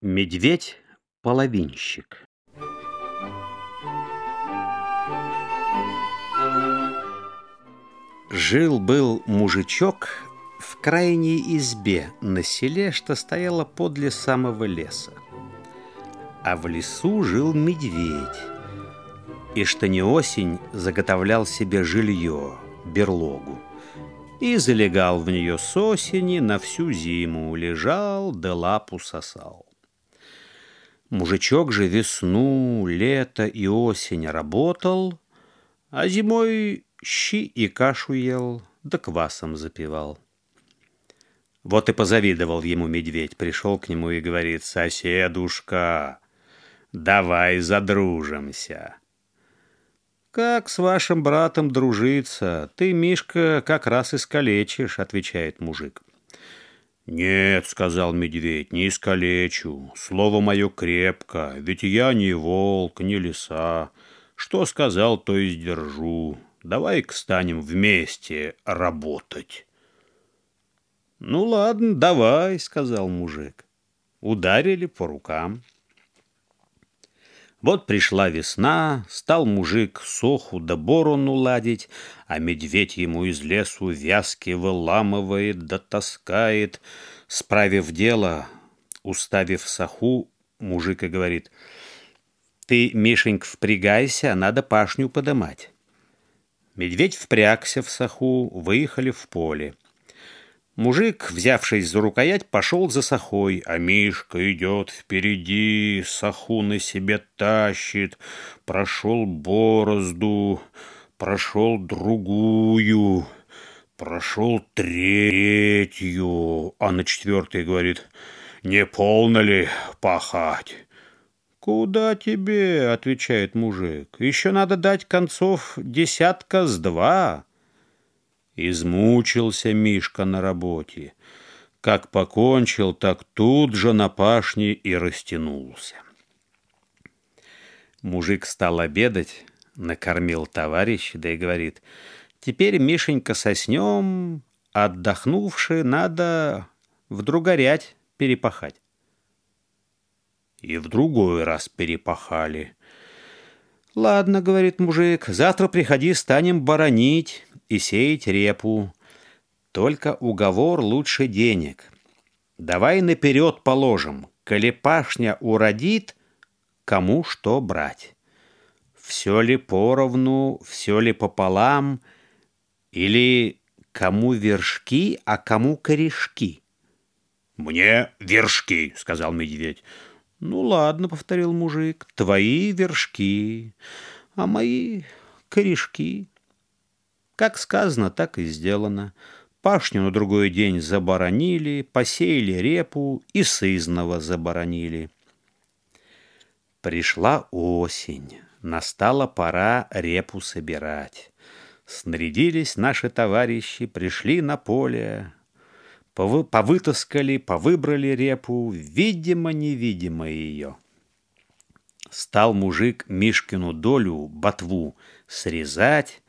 Медведь-половинщик Жил-был мужичок в крайней избе на селе, что стояло подле самого леса. А в лесу жил медведь, и что не осень заготовлял себе жилье, берлогу и залегал в нее с осени на всю зиму, лежал да лапу сосал. Мужичок же весну, лето и осень работал, а зимой щи и кашу ел, да квасом запивал. Вот и позавидовал ему медведь, пришел к нему и говорит, «Соседушка, давай задружимся». «Как с вашим братом дружиться? Ты, Мишка, как раз искалечишь», — отвечает мужик. «Нет», — сказал медведь, — «не искалечу. Слово мое крепко, ведь я не волк, не лиса. Что сказал, то и сдержу. Давай-ка станем вместе работать». «Ну ладно, давай», — сказал мужик. Ударили по рукам. Вот пришла весна, стал мужик соху да борону ладить, а медведь ему из лесу вязки выламывает да таскает. Справив дело, уставив саху, мужик и говорит, «Ты, Мишенька, впрягайся, надо пашню подымать». Медведь впрягся в саху, выехали в поле. Мужик, взявшись за рукоять, пошел за сахой, а Мишка идет впереди, саху на себе тащит, прошел борозду, прошел другую, прошел третью, а на четвертой говорит, не полно ли пахать? «Куда тебе?» — отвечает мужик. «Еще надо дать концов десятка с два». Измучился Мишка на работе. Как покончил, так тут же на пашне и растянулся. Мужик стал обедать, накормил товарища, да и говорит, «Теперь, Мишенька, соснем, отдохнувши, надо в другорять перепахать». И в другой раз перепахали. «Ладно, — говорит мужик, — завтра приходи, станем боронить и сеять репу. Только уговор лучше денег. Давай наперед положим, коли пашня уродит, кому что брать. Все ли поровну, все ли пополам, или кому вершки, а кому корешки? «Мне вершки», — сказал медведь. «Ну ладно», — повторил мужик, — «твои вершки, а мои корешки». Как сказано, так и сделано. Пашню на другой день заборонили, посеяли репу и сызного заборонили. Пришла осень, настала пора репу собирать. Снарядились наши товарищи, пришли на поле, повытаскали, повыбрали репу, видимо-невидимо ее. Стал мужик Мишкину долю, ботву, срезать,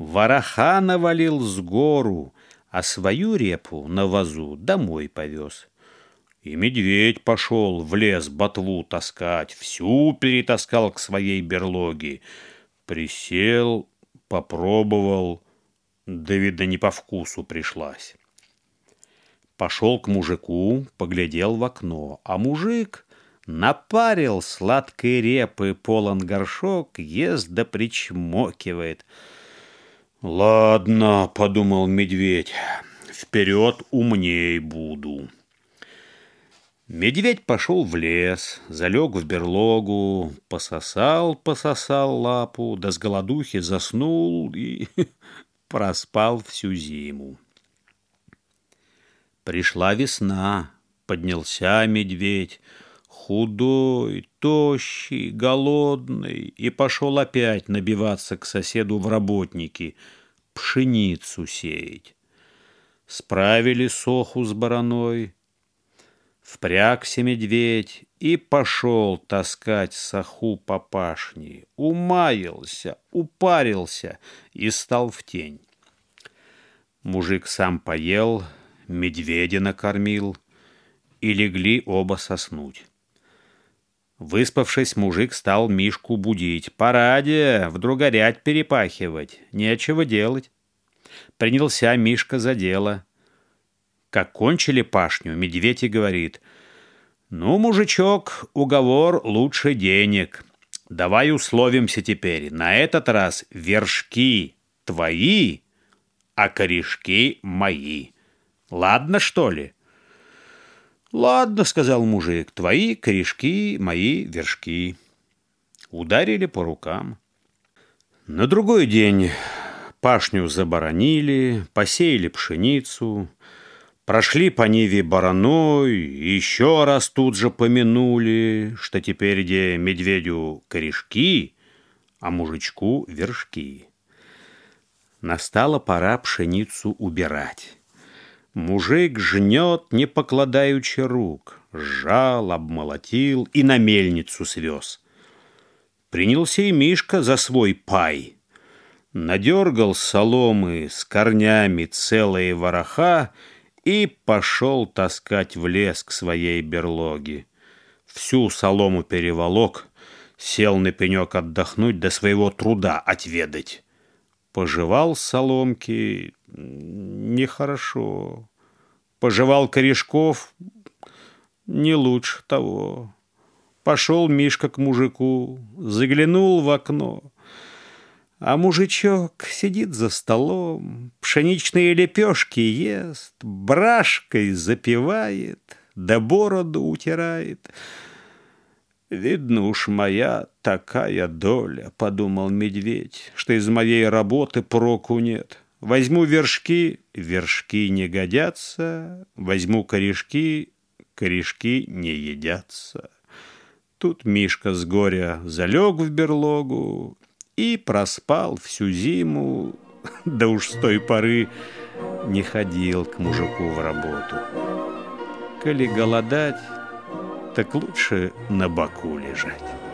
Вороха навалил с гору, а свою репу на вазу домой повез. И медведь пошел в лес ботву таскать, всю перетаскал к своей берлоге. Присел, попробовал, да, видно, не по вкусу пришлась. Пошел к мужику, поглядел в окно, а мужик напарил сладкой репы полон горшок, ест да причмокивает — «Ладно», — подумал медведь, — «вперед умней буду». Медведь пошел в лес, залег в берлогу, пососал, пососал лапу, да с голодухи заснул и проспал всю зиму. Пришла весна, поднялся медведь, худой, тощий, голодный, и пошел опять набиваться к соседу в работники, пшеницу сеять. Справили соху с бараной, впрягся медведь и пошел таскать саху по пашне, умаялся, упарился и стал в тень. Мужик сам поел, медведя накормил, и легли оба соснуть. Выспавшись, мужик стал Мишку будить. «Пора, де, вдруг горять перепахивать, нечего делать». Принялся Мишка за дело. Как кончили пашню, медведь и говорит, «Ну, мужичок, уговор лучше денег. Давай условимся теперь. На этот раз вершки твои, а корешки мои. Ладно, что ли?» «Ладно», — сказал мужик, — «твои корешки, мои вершки». Ударили по рукам. На другой день пашню заборонили, посеяли пшеницу, прошли по Ниве бараной, еще раз тут же помянули, что теперь где медведю корешки, а мужичку вершки. Настала пора пшеницу убирать. Мужик жнет, не покладаючи рук, сжал, обмолотил и на мельницу свез. Принялся и Мишка за свой пай. Надергал соломы с корнями целые вороха и пошел таскать в лес к своей берлоге. Всю солому переволок, сел на пенек отдохнуть, до своего труда отведать. Пожевал соломки, нехорошо. Пожевал корешков, не лучше того. Пошел Мишка к мужику, заглянул в окно. А мужичок сидит за столом, пшеничные лепешки ест, брашкой запивает, да бороду утирает. «Видно уж моя такая доля», — подумал медведь, «что из моей работы проку нет». Возьму вершки, вершки не годятся, возьму корешки, корешки не едятся. Тут Мишка с горя залег в берлогу и проспал всю зиму, да уж с той поры не ходил к мужику в работу. Коли голодать, так лучше на боку лежать.